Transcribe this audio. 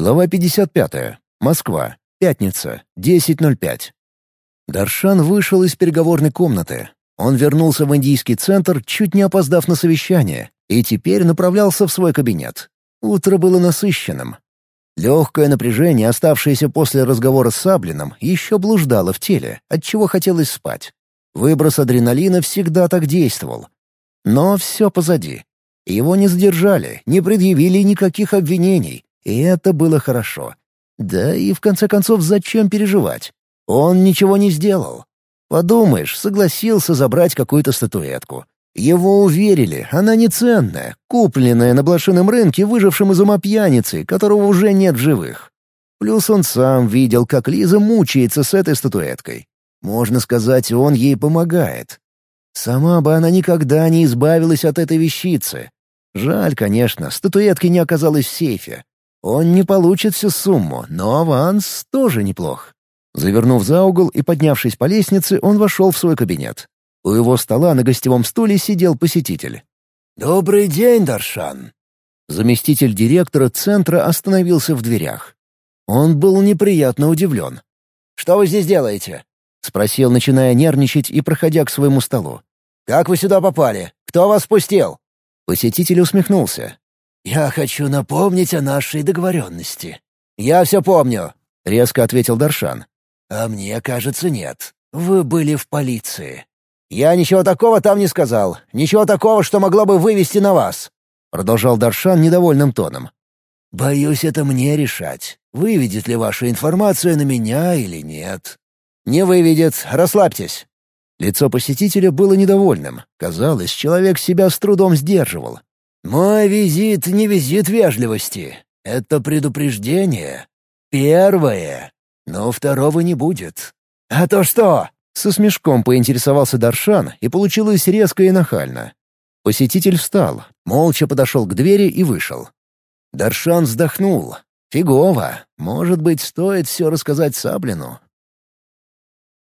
Глава 55. Москва. Пятница. 10.05. Даршан вышел из переговорной комнаты. Он вернулся в индийский центр, чуть не опоздав на совещание, и теперь направлялся в свой кабинет. Утро было насыщенным. Легкое напряжение, оставшееся после разговора с Саблиным, еще блуждало в теле, отчего хотелось спать. Выброс адреналина всегда так действовал. Но все позади. Его не задержали, не предъявили никаких обвинений, и это было хорошо. Да и в конце концов, зачем переживать? Он ничего не сделал. Подумаешь, согласился забрать какую-то статуэтку. Его уверили, она не ценная, купленная на блошином рынке выжившим из ума пьяницей, которого уже нет в живых. Плюс он сам видел, как Лиза мучается с этой статуэткой. Можно сказать, он ей помогает. Сама бы она никогда не избавилась от этой вещицы. Жаль, конечно, статуэтки не оказалось в сейфе. Он не получит всю сумму, но аванс тоже неплох. Завернув за угол и поднявшись по лестнице, он вошел в свой кабинет. У его стола на гостевом стуле сидел посетитель. «Добрый день, Даршан!» Заместитель директора центра остановился в дверях. Он был неприятно удивлен. «Что вы здесь делаете?» — спросил, начиная нервничать и проходя к своему столу. «Как вы сюда попали? Кто вас спустил?» Посетитель усмехнулся. «Я хочу напомнить о нашей договоренности». «Я все помню», — резко ответил Даршан. «А мне кажется, нет. Вы были в полиции». «Я ничего такого там не сказал. Ничего такого, что могло бы вывести на вас», — продолжал Даршан недовольным тоном. «Боюсь, это мне решать, выведет ли ваша информация на меня или нет». «Не выведет. Расслабьтесь». Лицо посетителя было недовольным. Казалось, человек себя с трудом сдерживал. «Мой визит не визит вежливости. Это предупреждение. Первое. Но второго не будет». «А то что?» Со смешком поинтересовался Даршан, и получилось резко и нахально. Посетитель встал, молча подошел к двери и вышел. Даршан вздохнул. «Фигово. Может быть, стоит все рассказать Саблину,